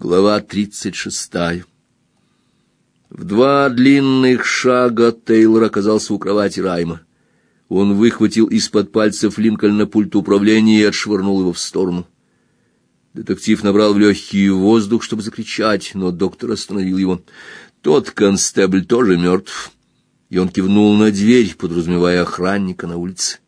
Глава тридцать шестая. В два длинных шага Тейлор оказался у кровати Райма. Он выхватил из-под пальцев Линкольна пульт управления и отшвырнул его в сторону. Детектив набрал в легкий воздух, чтобы закричать, но доктор остановил его. Тот констебль тоже мертв. И он кивнул на дверь, подразумевая охранника на улице.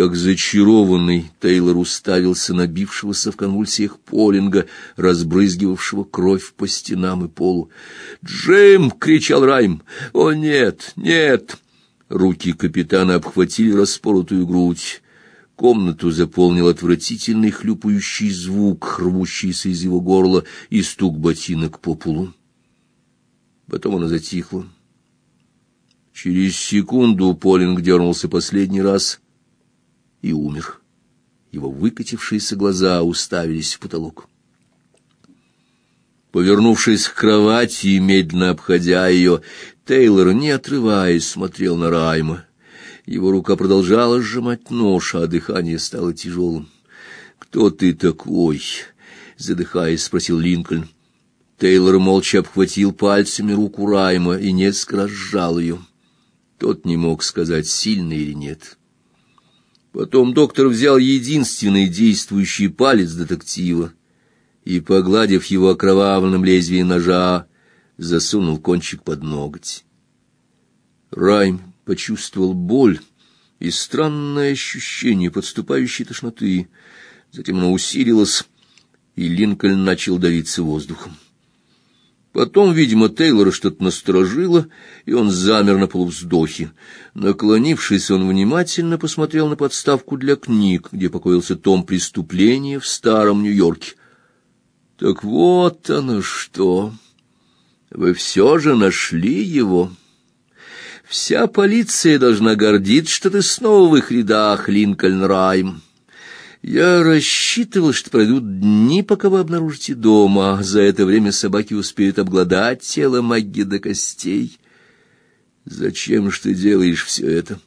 Как зачарованный, Тейлор уставился на бившегося в конвульсиях Полинга, разбрызгивавшего кровь по стенам и полу. «Джим!» — кричал Райм. «О, нет, нет!» Руки капитана обхватили распоротую грудь. Комнату заполнил отвратительный хлюпающий звук, рвущийся из его горла, и стук ботинок по полу. Потом она затихла. Через секунду Полинг дернулся последний раз — и умер. Его выкатившиеся глаза уставились в потолок. Повернувшись к кровати и медленно обходя ее, Тейлор, не отрываясь, смотрел на Райма. Его рука продолжала сжимать нож, а дыхание стало тяжелым. «Кто ты такой?» — задыхаясь, спросил Линкольн. Тейлор молча обхватил пальцами руку Райма и несколько сжал ее. Тот не мог сказать, сильно или нет. Потом доктор взял единственный действующий палец детектива и, погладив его окровавленным лезвием ножа, засунул кончик под ноготь. Райм почувствовал боль и странное ощущение подступающей тошноты. Затем оно усилилось, и Линкольн начал давиться воздухом. Потом, видимо, Тейлора что-то насторожило, и он замер на полувздохе. Наклонившись, он внимательно посмотрел на подставку для книг, где покоился том преступления в старом Нью-Йорке. Так вот оно что! Вы все же нашли его. Вся полиция должна гордиться, что ты снова в их рядах, Линкольн Райм. Я рассчитывал, что пройдут дни, пока вы обнаружите дома, а за это время собаки успеют обглодать тело Магги до костей. Зачем же ты делаешь все это?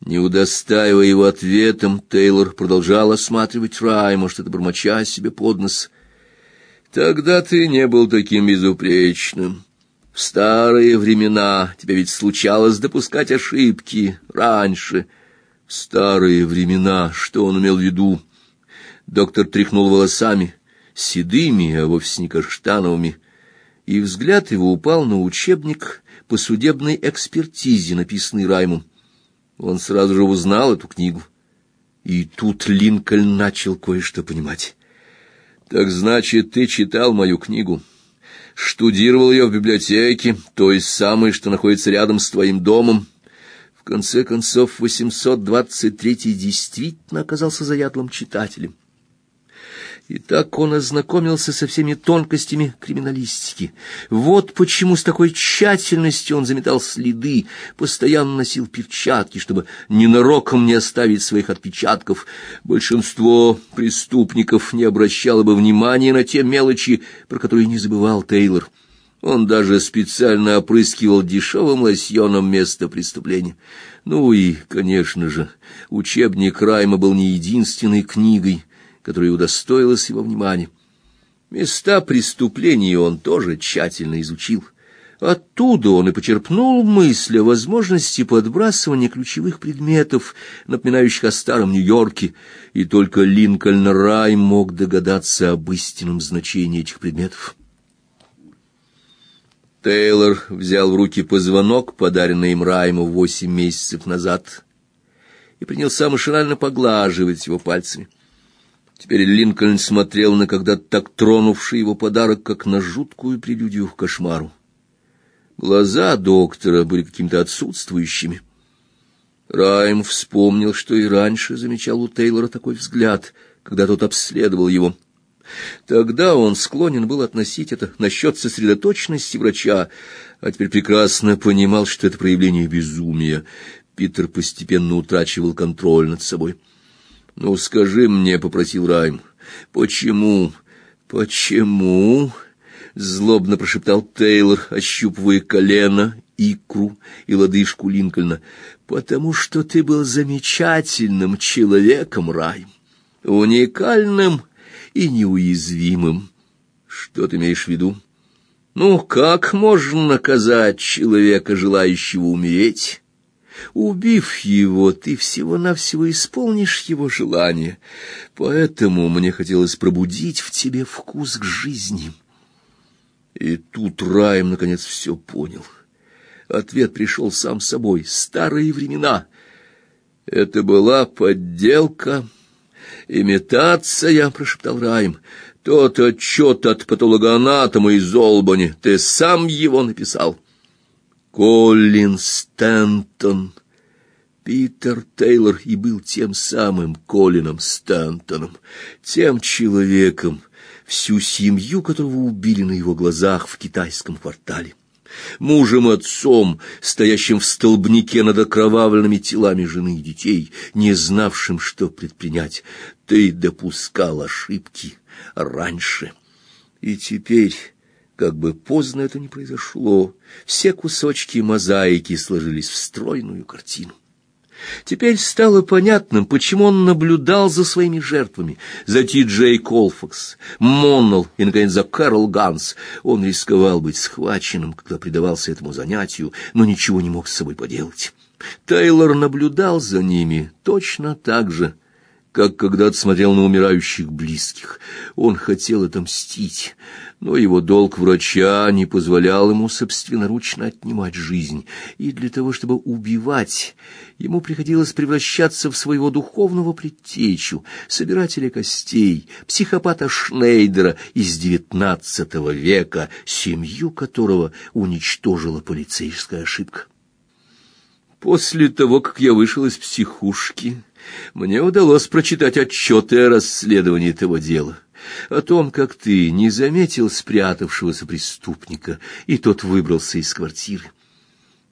Не удостаивая его ответом, Тейлор продолжал осматривать Райма, что-то бормоча себе под нос. Тогда ты не был таким безупречным. В старые времена тебе ведь случалось допускать ошибки раньше — Старые времена, что он имел в виду? Доктор тряхнул волосами, седыми, а вовсе не каштановыми, и взгляд его упал на учебник по судебной экспертизе, написанный Раймом. Он сразу же узнал эту книгу. И тут Линкольн начал кое-что понимать. «Так значит, ты читал мою книгу?» штудировал ее в библиотеке, той самой, что находится рядом с твоим домом, в конце концов, 823-й действительно оказался заядлым читателем. И так он ознакомился со всеми тонкостями криминалистики. Вот почему с такой тщательностью он заметал следы, постоянно носил перчатки, чтобы ненароком не оставить своих отпечатков. Большинство преступников не обращало бы внимания на те мелочи, про которые не забывал Тейлор. Он даже специально опрыскивал дешевым лосьоном место преступления. Ну и, конечно же, учебник Райма был не единственной книгой, которая удостоилась его внимания. Места преступления он тоже тщательно изучил. Оттуда он и почерпнул мысль о возможности подбрасывания ключевых предметов, напоминающих о старом Нью-Йорке, и только Линкольн Райм мог догадаться об истинном значении этих предметов. Тейлор взял в руки позвонок, подаренный им Райму восемь месяцев назад, и принялся машинально поглаживать его пальцами. Теперь Линкольн смотрел на когда-то так тронувший его подарок, как на жуткую прелюдию к кошмару. Глаза доктора были какими-то отсутствующими. Райм вспомнил, что и раньше замечал у Тейлора такой взгляд, когда тот обследовал его — Тогда он склонен был относить это насчет сосредоточенности врача, а теперь прекрасно понимал, что это проявление безумия. Питер постепенно утрачивал контроль над собой. «Ну, скажи мне», — попросил Райм, — «почему, почему?» — злобно прошептал Тейлор, ощупывая колено, икру и лодыжку Линкольна. «Потому что ты был замечательным человеком, Райм, уникальным и неуязвимым. Что ты имеешь в виду? Ну, как можно наказать человека, желающего умереть? Убив его, ты всего-навсего исполнишь его желание. Поэтому мне хотелось пробудить в тебе вкус к жизни. И тут Раем, наконец, все понял. Ответ пришел сам собой. Старые времена. Это была подделка, имитация, прошептал Раем. Тот отчет от патологоанатома из Олбани. Ты сам его написал. Колин Стэнтон. Питер Тейлор и был тем самым Колином Стэнтоном, тем человеком, всю семью которого убили на его глазах в китайском квартале мужем-отцом, стоящим в столбнике над окровавленными телами жены и детей, не знавшим, что предпринять. Ты допускал ошибки раньше. И теперь, как бы поздно это ни произошло, все кусочки мозаики сложились в стройную картину. Теперь стало понятным, почему он наблюдал за своими жертвами, за Ти Джей Колфакс, Моннелл и, наконец, за Кэрол Ганс. Он рисковал быть схваченным, когда предавался этому занятию, но ничего не мог с собой поделать. Тейлор наблюдал за ними точно так же, как когда-то смотрел на умирающих близких. Он хотел отомстить, но его долг врача не позволял ему собственноручно отнимать жизнь, и для того, чтобы убивать, ему приходилось превращаться в своего духовного предтечу, собирателя костей, психопата Шнейдера из девятнадцатого века, семью которого уничтожила полицейская ошибка. После того, как я вышел из психушки, мне удалось прочитать отчеты о расследовании того дела, о том, как ты не заметил спрятавшегося преступника, и тот выбрался из квартиры.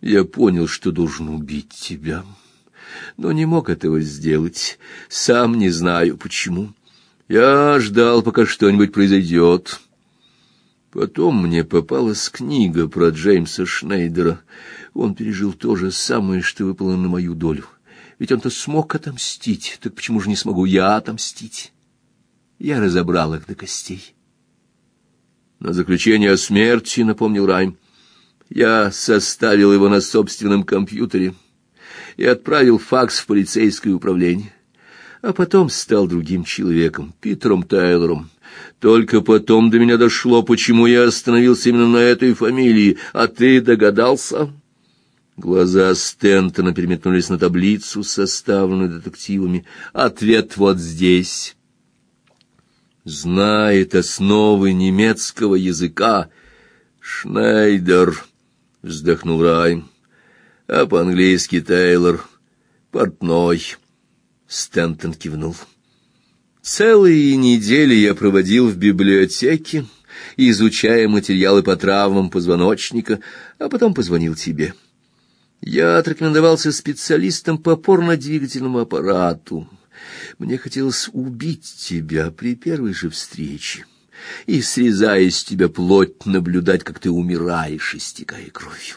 Я понял, что должен убить тебя, но не мог этого сделать, сам не знаю почему. Я ждал, пока что-нибудь произойдет». Потом мне попалась книга про Джеймса Шнейдера. Он пережил то же самое, что выпало на мою долю. Ведь он-то смог отомстить, так почему же не смогу я отомстить? Я разобрал их до костей. На заключение о смерти, напомнил Райм, я составил его на собственном компьютере и отправил факс в полицейское управление. А потом стал другим человеком, Питером Тайлором, только потом до меня дошло, почему я остановился именно на этой фамилии. А ты догадался? Глаза Стентона переметнулись на таблицу, составленную детективами. Ответ вот здесь. Знает основы немецкого языка. Шнайдер, вздохнул Райм. А по-английски Тейлор. Портной. Стентон кивнул. Целые недели я проводил в библиотеке, изучая материалы по травмам позвоночника, а потом позвонил тебе. Я отрекомендовался специалистом по опорно-двигательному аппарату. Мне хотелось убить тебя при первой же встрече и, срезая с тебя плоть, наблюдать, как ты умираешь, истекая кровью.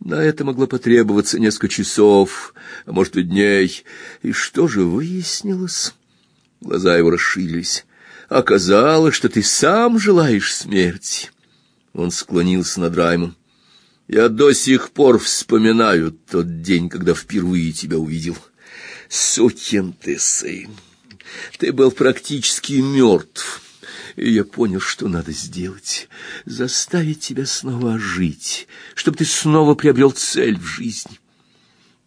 На это могло потребоваться несколько часов, а может и дней. И что же выяснилось? Глаза его расширились. Оказалось, что ты сам желаешь смерти. Он склонился над Раймом. Я до сих пор вспоминаю тот день, когда впервые тебя увидел. Сукин ты сын. Ты был практически мертв. И я понял, что надо сделать. Заставить тебя снова жить, чтобы ты снова приобрел цель в жизни.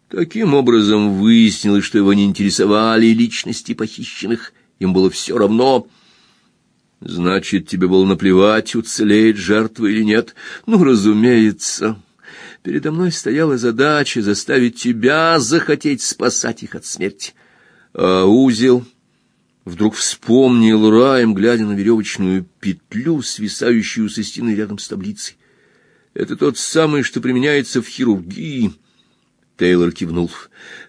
Таким образом выяснилось, что его не интересовали личности похищенных, им было все равно. Значит, тебе было наплевать, уцелеет жертва или нет? Ну, разумеется. Передо мной стояла задача заставить тебя захотеть спасать их от смерти. А узел вдруг вспомнил Раем, глядя на веревочную петлю, свисающую со стены рядом с таблицей. Это тот самый, что применяется в хирургии. Тейлор кивнул.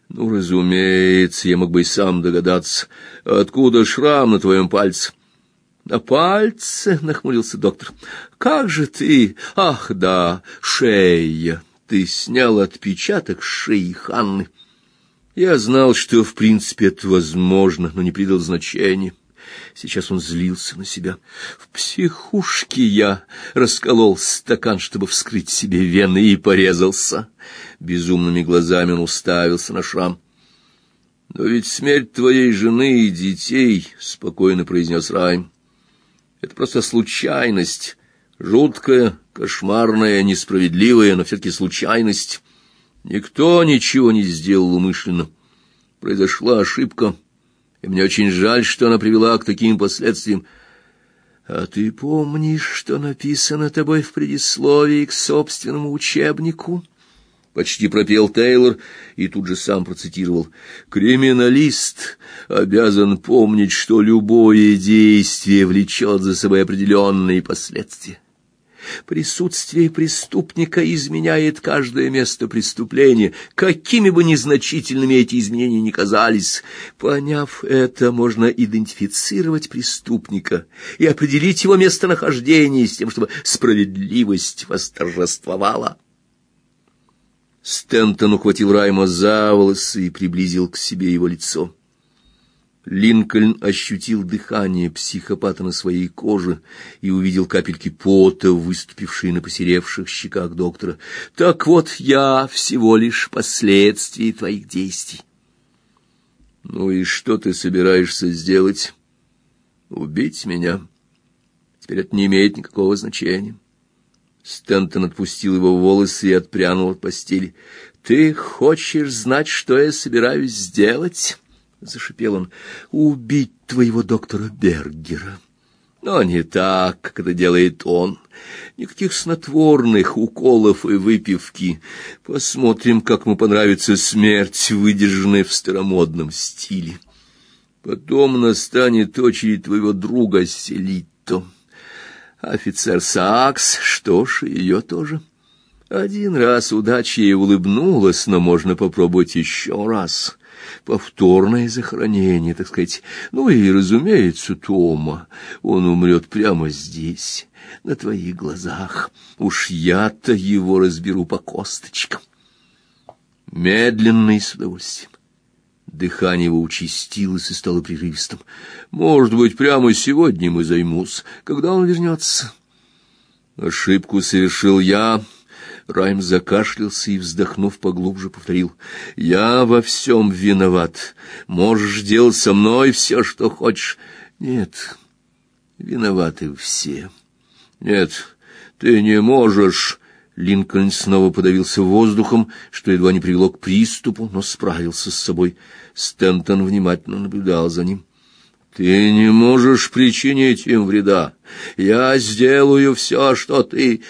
Ну, разумеется, я мог бы и сам догадаться. Откуда шрам на твоем пальце? На пальце, нахмурился доктор. Как же ты? Ах, да, шея. Ты снял отпечаток шеи Ханны. Я знал, что в принципе это возможно, но не придал значения. Сейчас он злился на себя. В психушке я расколол стакан, чтобы вскрыть себе вены, и порезался. Безумными глазами он уставился на шрам. «Но ведь смерть твоей жены и детей», — спокойно произнес Райм, — «это просто случайность, жуткая, кошмарная, несправедливая, но все-таки случайность. Никто ничего не сделал умышленно. Произошла ошибка» и мне очень жаль, что она привела к таким последствиям. А ты помнишь, что написано тобой в предисловии к собственному учебнику? Почти пропел Тейлор и тут же сам процитировал. Криминалист обязан помнить, что любое действие влечет за собой определенные последствия. Присутствие преступника изменяет каждое место преступления, какими бы незначительными эти изменения ни казались. Поняв это, можно идентифицировать преступника и определить его местонахождение с тем, чтобы справедливость восторжествовала. Стентон ухватил Райма за волосы и приблизил к себе его лицо. Линкольн ощутил дыхание психопата на своей коже и увидел капельки пота, выступившие на посеревших щеках доктора. «Так вот, я всего лишь последствия твоих действий». «Ну и что ты собираешься сделать? Убить меня? Теперь это не имеет никакого значения». Стентон отпустил его волосы и отпрянул от постели. «Ты хочешь знать, что я собираюсь сделать?» — зашипел он, — убить твоего доктора Бергера. Но не так, как это делает он. Никаких снотворных уколов и выпивки. Посмотрим, как ему понравится смерть, выдержанная в старомодном стиле. Потом настанет очередь твоего друга Селитто. Офицер Сакс, что ж, ее тоже. Один раз удача ей улыбнулась, но можно попробовать еще раз повторное захоронение, так сказать. Ну и, разумеется, Тома, он умрет прямо здесь, на твоих глазах. Уж я-то его разберу по косточкам. Медленно и с удовольствием. Дыхание его участилось и стало прерывистым. Может быть, прямо сегодня мы займусь, когда он вернется. Ошибку совершил я, — Райм закашлялся и, вздохнув поглубже, повторил. «Я во всем виноват. Можешь делать со мной все, что хочешь». «Нет, виноваты все». «Нет, ты не можешь...» Линкольн снова подавился воздухом, что едва не привело к приступу, но справился с собой. Стентон внимательно наблюдал за ним. «Ты не можешь причинить им вреда. Я сделаю все, что ты...»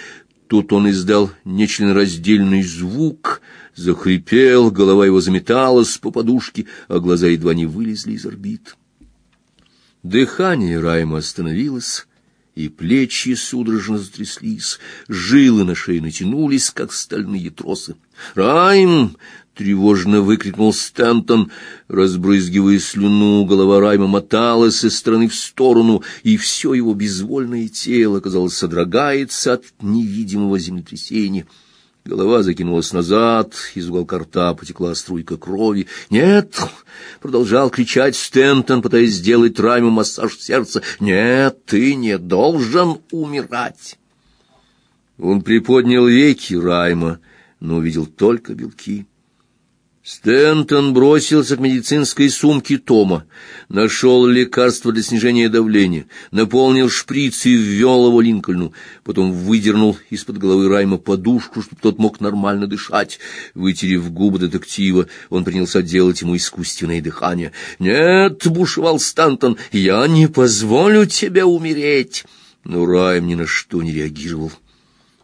Тут он издал нечленораздельный звук, захрипел, голова его заметалась по подушке, а глаза едва не вылезли из орбит. Дыхание Райма остановилось, и плечи судорожно затряслись, жилы на шее натянулись, как стальные тросы. «Райм!» — тревожно выкрикнул Стэнтон. Разбрызгивая слюну, голова Райма моталась из стороны в сторону, и все его безвольное тело, казалось, содрогается от невидимого землетрясения. Голова закинулась назад, из уголка рта потекла струйка крови. «Нет!» — продолжал кричать Стентон, пытаясь сделать Райму массаж сердца. «Нет, ты не должен умирать!» Он приподнял веки Райма, но увидел только белки. Стентон бросился к медицинской сумке Тома, нашел лекарство для снижения давления, наполнил шприц и ввел его Линкольну, потом выдернул из-под головы Райма подушку, чтобы тот мог нормально дышать. Вытерев губы детектива, он принялся делать ему искусственное дыхание. «Нет!» — бушевал Стентон, — «я не позволю тебе умереть!» Но Райм ни на что не реагировал.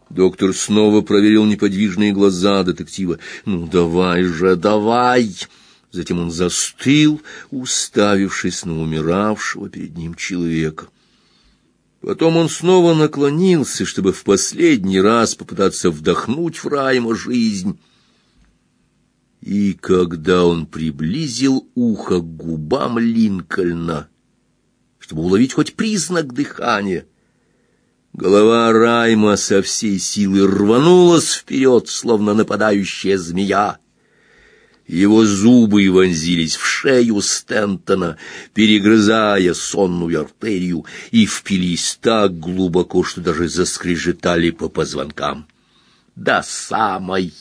Доктор снова проверил неподвижные глаза детектива. «Ну, давай же, давай!» Затем он застыл, уставившись на умиравшего перед ним человека. Потом он снова наклонился, чтобы в последний раз попытаться вдохнуть в Райма жизнь. И когда он приблизил ухо к губам Линкольна, чтобы уловить хоть признак дыхания, Голова Райма со всей силы рванулась вперед, словно нападающая змея. Его зубы вонзились в шею Стентона, перегрызая сонную артерию, и впились так глубоко, что даже заскрежетали по позвонкам. До самой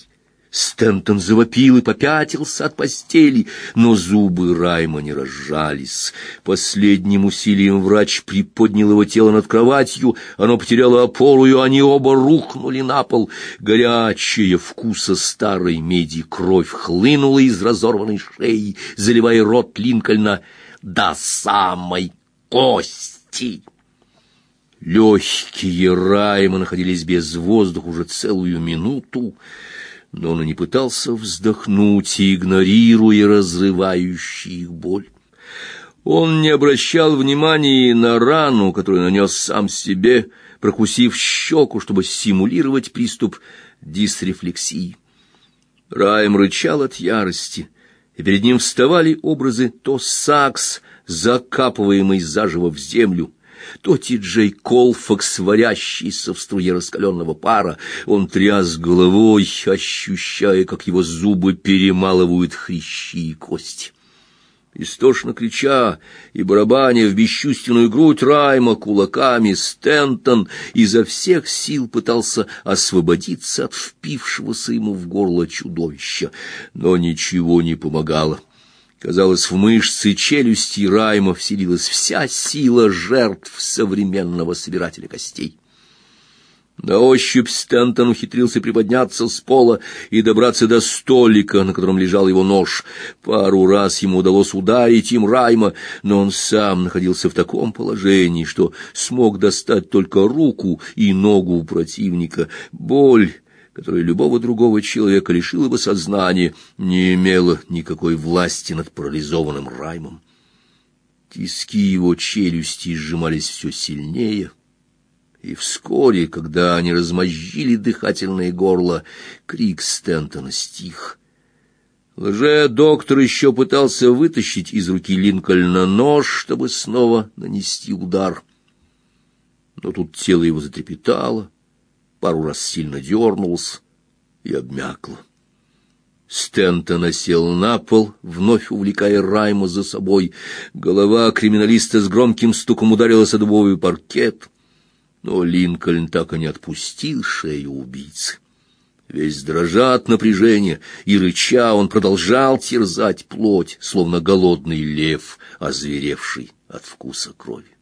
Стентон завопил и попятился от постели, но зубы Райма не разжались. Последним усилием врач приподнял его тело над кроватью, оно потеряло опору, и они оба рухнули на пол. Горячая вкуса старой меди кровь хлынула из разорванной шеи, заливая рот Линкольна до самой кости. Легкие Райма находились без воздуха уже целую минуту но он и не пытался вздохнуть, игнорируя разрывающую их боль. Он не обращал внимания на рану, которую нанес сам себе, прокусив щеку, чтобы симулировать приступ дисрефлексии. Райм рычал от ярости, и перед ним вставали образы то сакс, закапываемый заживо в землю, то Ти-Джей Колфакс, варящийся в струе раскаленного пара, он тряс головой, ощущая, как его зубы перемалывают хрящи и кости. Истошно крича и барабаня в бесчувственную грудь Райма кулаками, Стентон изо всех сил пытался освободиться от впившегося ему в горло чудовища, но ничего не помогало. Казалось, в мышцы челюсти Райма вселилась вся сила жертв современного собирателя костей. На ощупь Стентон ухитрился приподняться с пола и добраться до столика, на котором лежал его нож. Пару раз ему удалось ударить им Райма, но он сам находился в таком положении, что смог достать только руку и ногу у противника. Боль которая любого другого человека лишила бы сознания, не имела никакой власти над парализованным Раймом. Тиски его челюсти сжимались все сильнее, и вскоре, когда они размозжили дыхательное горло, крик Стентона стих. Лже-доктор еще пытался вытащить из руки Линкольна нож, чтобы снова нанести удар. Но тут тело его затрепетало, пару раз сильно дернулся и обмякло. Стентон осел на пол, вновь увлекая Райма за собой. Голова криминалиста с громким стуком ударилась о дубовый паркет, но Линкольн так и не отпустил шею убийцы. Весь дрожа от напряжения и рыча он продолжал терзать плоть, словно голодный лев, озверевший от вкуса крови.